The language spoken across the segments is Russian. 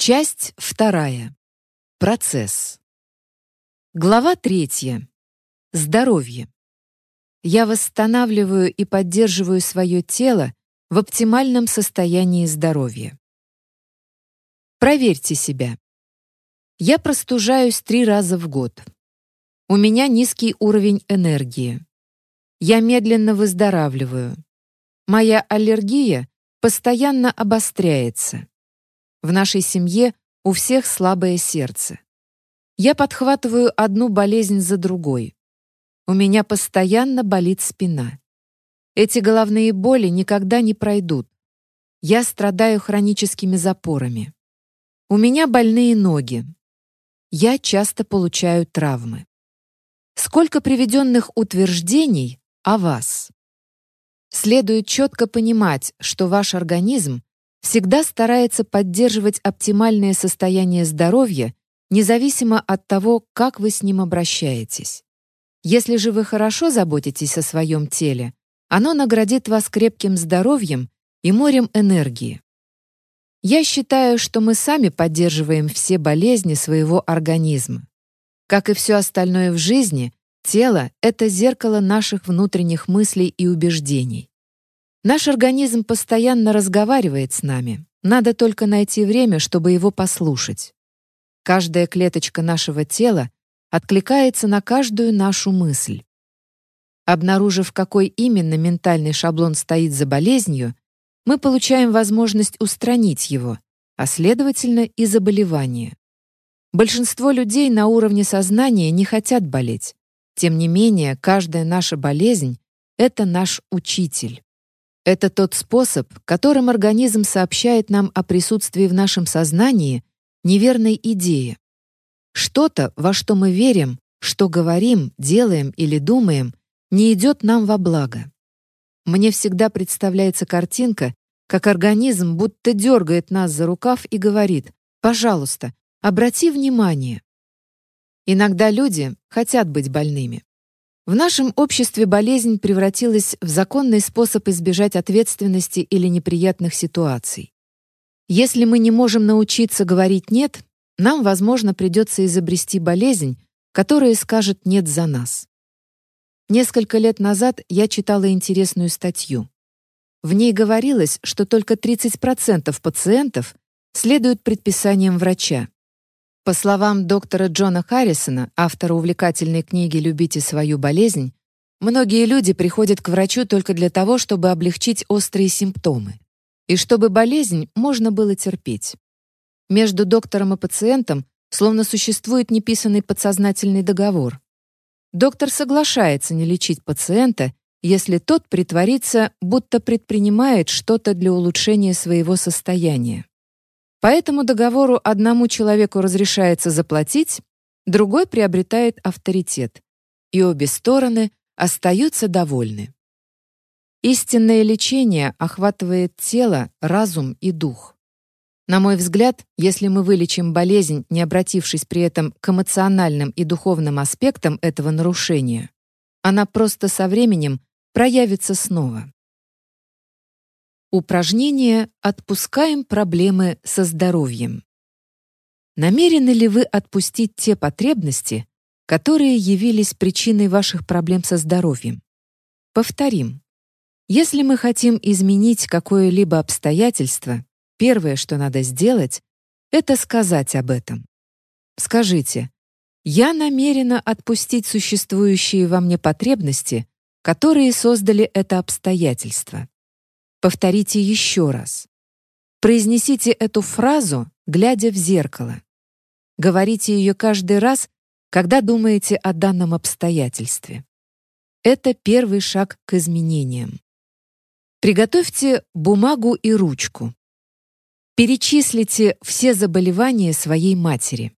Часть вторая. Процесс. Глава третья. Здоровье. Я восстанавливаю и поддерживаю свое тело в оптимальном состоянии здоровья. Проверьте себя. Я простужаюсь три раза в год. У меня низкий уровень энергии. Я медленно выздоравливаю. Моя аллергия постоянно обостряется. В нашей семье у всех слабое сердце. Я подхватываю одну болезнь за другой. У меня постоянно болит спина. Эти головные боли никогда не пройдут. Я страдаю хроническими запорами. У меня больные ноги. Я часто получаю травмы. Сколько приведенных утверждений о вас? Следует четко понимать, что ваш организм всегда старается поддерживать оптимальное состояние здоровья, независимо от того, как вы с ним обращаетесь. Если же вы хорошо заботитесь о своем теле, оно наградит вас крепким здоровьем и морем энергии. Я считаю, что мы сами поддерживаем все болезни своего организма. Как и все остальное в жизни, тело — это зеркало наших внутренних мыслей и убеждений. Наш организм постоянно разговаривает с нами. Надо только найти время, чтобы его послушать. Каждая клеточка нашего тела откликается на каждую нашу мысль. Обнаружив, какой именно ментальный шаблон стоит за болезнью, мы получаем возможность устранить его, а следовательно и заболевание. Большинство людей на уровне сознания не хотят болеть. Тем не менее, каждая наша болезнь — это наш учитель. Это тот способ, которым организм сообщает нам о присутствии в нашем сознании неверной идеи. Что-то, во что мы верим, что говорим, делаем или думаем, не идет нам во благо. Мне всегда представляется картинка, как организм будто дергает нас за рукав и говорит «Пожалуйста, обрати внимание». Иногда люди хотят быть больными. В нашем обществе болезнь превратилась в законный способ избежать ответственности или неприятных ситуаций. Если мы не можем научиться говорить «нет», нам, возможно, придется изобрести болезнь, которая скажет «нет» за нас. Несколько лет назад я читала интересную статью. В ней говорилось, что только 30% пациентов следуют предписаниям врача, по словам доктора Джона Харрисона, автора увлекательной книги «Любите свою болезнь», многие люди приходят к врачу только для того, чтобы облегчить острые симптомы и чтобы болезнь можно было терпеть. Между доктором и пациентом словно существует неписанный подсознательный договор. Доктор соглашается не лечить пациента, если тот притворится, будто предпринимает что-то для улучшения своего состояния. По этому договору одному человеку разрешается заплатить, другой приобретает авторитет, и обе стороны остаются довольны. Истинное лечение охватывает тело, разум и дух. На мой взгляд, если мы вылечим болезнь, не обратившись при этом к эмоциональным и духовным аспектам этого нарушения, она просто со временем проявится снова. Упражнение «Отпускаем проблемы со здоровьем». Намерены ли вы отпустить те потребности, которые явились причиной ваших проблем со здоровьем? Повторим. Если мы хотим изменить какое-либо обстоятельство, первое, что надо сделать, это сказать об этом. Скажите, я намерена отпустить существующие во мне потребности, которые создали это обстоятельство. Повторите еще раз. Произнесите эту фразу, глядя в зеркало. Говорите ее каждый раз, когда думаете о данном обстоятельстве. Это первый шаг к изменениям. Приготовьте бумагу и ручку. Перечислите все заболевания своей матери.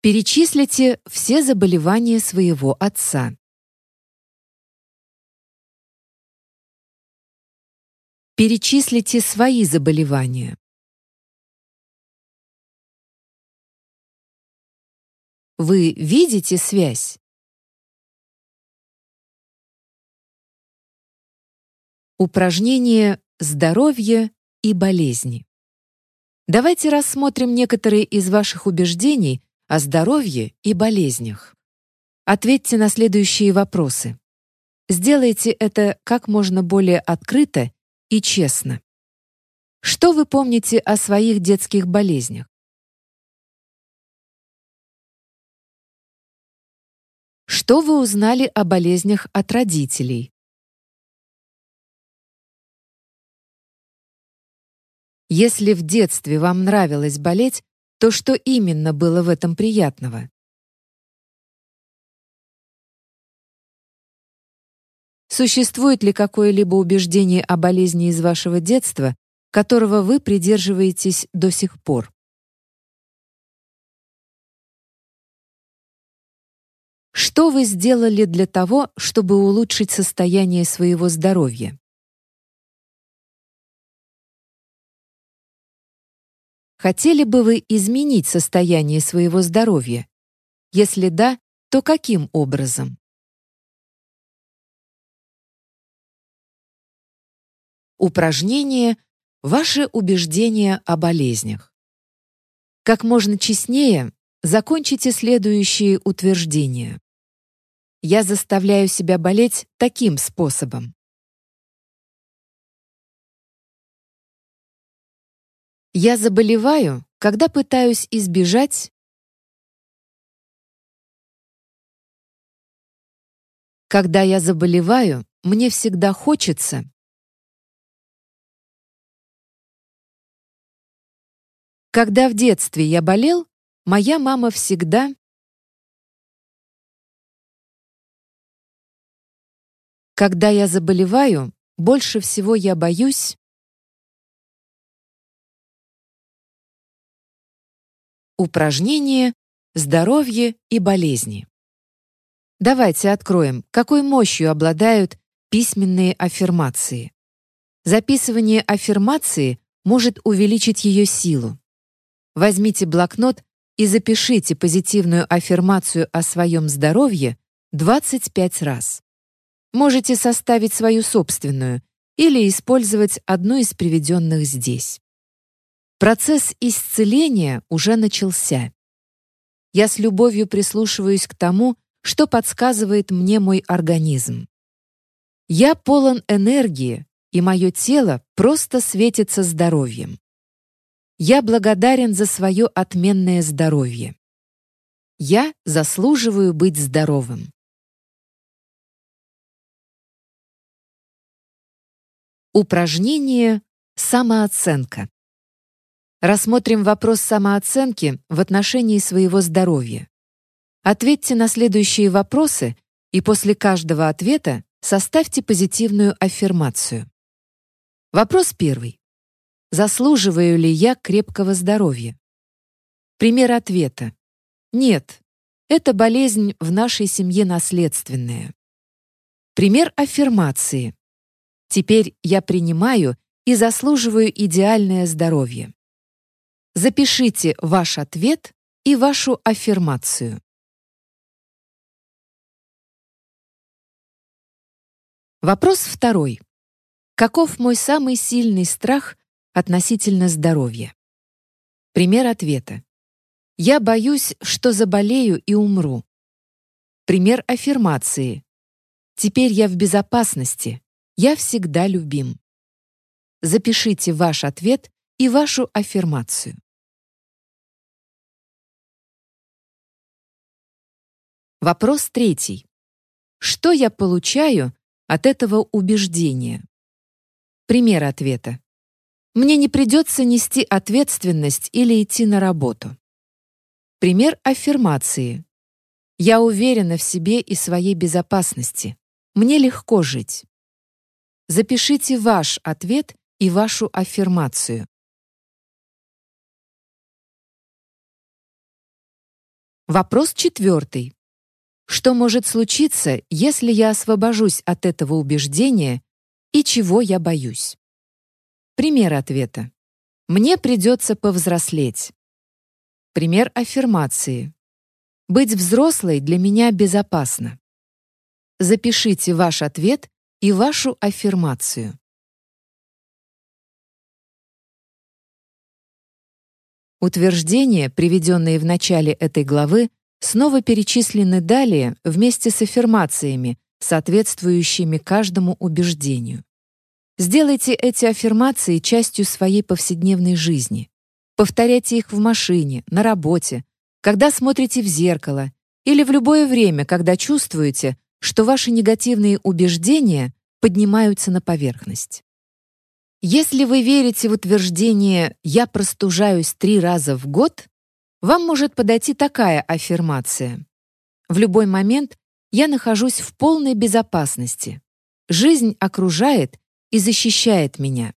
Перечислите все заболевания своего отца. Перечислите свои заболевания. Вы видите связь? Упражнение здоровье и болезни. Давайте рассмотрим некоторые из ваших убеждений о здоровье и болезнях. Ответьте на следующие вопросы. Сделайте это как можно более открыто и честно. Что вы помните о своих детских болезнях? Что вы узнали о болезнях от родителей? Если в детстве вам нравилось болеть, то что именно было в этом приятного? Существует ли какое-либо убеждение о болезни из вашего детства, которого вы придерживаетесь до сих пор? Что вы сделали для того, чтобы улучшить состояние своего здоровья? Хотели бы вы изменить состояние своего здоровья? Если да, то каким образом? Упражнение «Ваши убеждения о болезнях». Как можно честнее закончите следующие утверждения. Я заставляю себя болеть таким способом. Я заболеваю, когда пытаюсь избежать Когда я заболеваю, мне всегда хочется Когда в детстве я болел, моя мама всегда Когда я заболеваю, больше всего я боюсь Упражнение «Здоровье и болезни». Давайте откроем, какой мощью обладают письменные аффирмации. Записывание аффирмации может увеличить ее силу. Возьмите блокнот и запишите позитивную аффирмацию о своем здоровье 25 раз. Можете составить свою собственную или использовать одну из приведенных здесь. Процесс исцеления уже начался. Я с любовью прислушиваюсь к тому, что подсказывает мне мой организм. Я полон энергии, и мое тело просто светится здоровьем. Я благодарен за свое отменное здоровье. Я заслуживаю быть здоровым. Упражнение «Самооценка». Рассмотрим вопрос самооценки в отношении своего здоровья. Ответьте на следующие вопросы и после каждого ответа составьте позитивную аффирмацию. Вопрос первый. Заслуживаю ли я крепкого здоровья? Пример ответа. Нет. Эта болезнь в нашей семье наследственная. Пример аффирмации. Теперь я принимаю и заслуживаю идеальное здоровье. Запишите ваш ответ и вашу аффирмацию. Вопрос второй. Каков мой самый сильный страх относительно здоровья? Пример ответа. Я боюсь, что заболею и умру. Пример аффирмации. Теперь я в безопасности. Я всегда любим. Запишите ваш ответ и вашу аффирмацию. Вопрос третий. Что я получаю от этого убеждения? Пример ответа. Мне не придется нести ответственность или идти на работу. Пример аффирмации. Я уверена в себе и своей безопасности. Мне легко жить. Запишите ваш ответ и вашу аффирмацию. Вопрос четвертый. Что может случиться, если я освобожусь от этого убеждения и чего я боюсь? Пример ответа. «Мне придется повзрослеть». Пример аффирмации. «Быть взрослой для меня безопасно». Запишите ваш ответ и вашу аффирмацию. Утверждения, приведенные в начале этой главы, снова перечислены далее вместе с аффирмациями, соответствующими каждому убеждению. Сделайте эти аффирмации частью своей повседневной жизни. Повторяйте их в машине, на работе, когда смотрите в зеркало или в любое время, когда чувствуете, что ваши негативные убеждения поднимаются на поверхность. Если вы верите в утверждение «я простужаюсь три раза в год», вам может подойти такая аффирмация. В любой момент я нахожусь в полной безопасности. Жизнь окружает и защищает меня.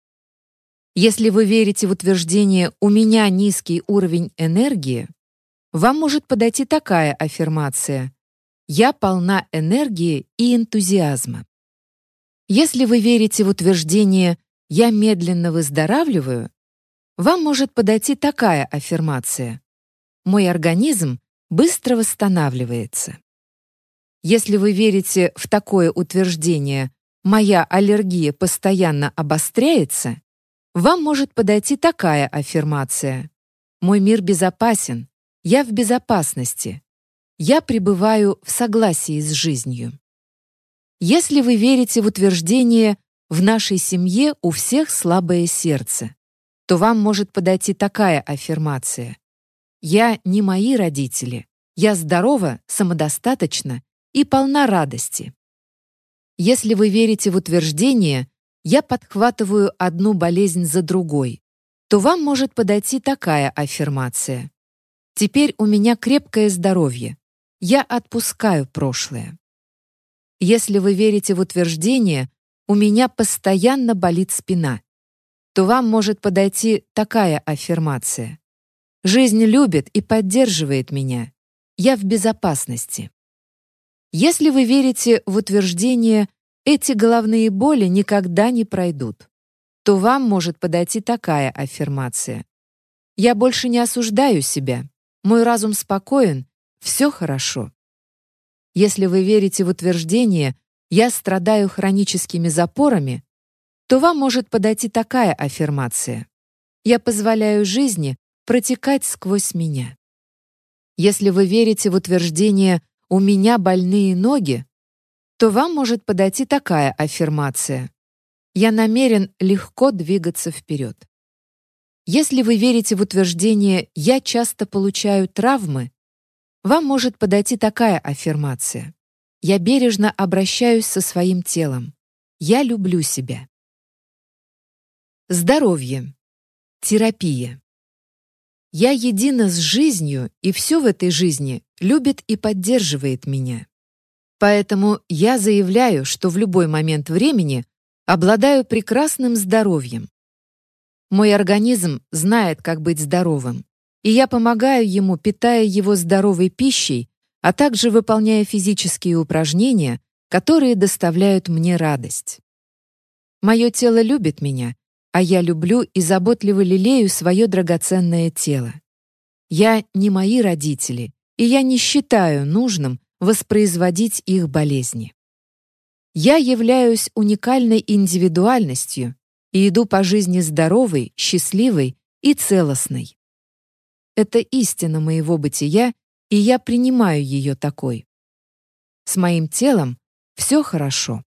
Если вы верите в утверждение «у меня низкий уровень энергии», вам может подойти такая аффирмация «я полна энергии и энтузиазма». Если вы верите в утверждение «я медленно выздоравливаю», вам может подойти такая аффирмация. «Мой организм быстро восстанавливается». Если вы верите в такое утверждение «моя аллергия постоянно обостряется», вам может подойти такая аффирмация. «Мой мир безопасен, я в безопасности, я пребываю в согласии с жизнью». Если вы верите в утверждение в нашей семье у всех слабое сердце, то вам может подойти такая аффирмация. «Я не мои родители. Я здорова, самодостаточна и полна радости». Если вы верите в утверждение «Я подхватываю одну болезнь за другой», то вам может подойти такая аффирмация. «Теперь у меня крепкое здоровье. Я отпускаю прошлое». Если вы верите в утверждение у меня постоянно болит спина, то вам может подойти такая аффирмация. Жизнь любит и поддерживает меня. Я в безопасности. Если вы верите в утверждение «эти головные боли никогда не пройдут», то вам может подойти такая аффирмация. «Я больше не осуждаю себя. Мой разум спокоен. Все хорошо». Если вы верите в утверждение «я страдаю хроническими запорами», то вам может подойти такая аффирмация. «Я позволяю жизни протекать сквозь меня». Если вы верите в утверждение «у меня больные ноги», то вам может подойти такая аффирмация. «Я намерен легко двигаться вперед». Если вы верите в утверждение «я часто получаю травмы», вам может подойти такая аффирмация. Я бережно обращаюсь со своим телом. Я люблю себя. Здоровье. Терапия. Я едина с жизнью, и все в этой жизни любит и поддерживает меня. Поэтому я заявляю, что в любой момент времени обладаю прекрасным здоровьем. Мой организм знает, как быть здоровым, и я помогаю ему, питая его здоровой пищей а также выполняя физические упражнения, которые доставляют мне радость. Мое тело любит меня, а я люблю и заботливо лелею свое драгоценное тело. Я не мои родители, и я не считаю нужным воспроизводить их болезни. Я являюсь уникальной индивидуальностью и иду по жизни здоровой, счастливой и целостной. Это истина моего бытия и я принимаю ее такой. С моим телом все хорошо.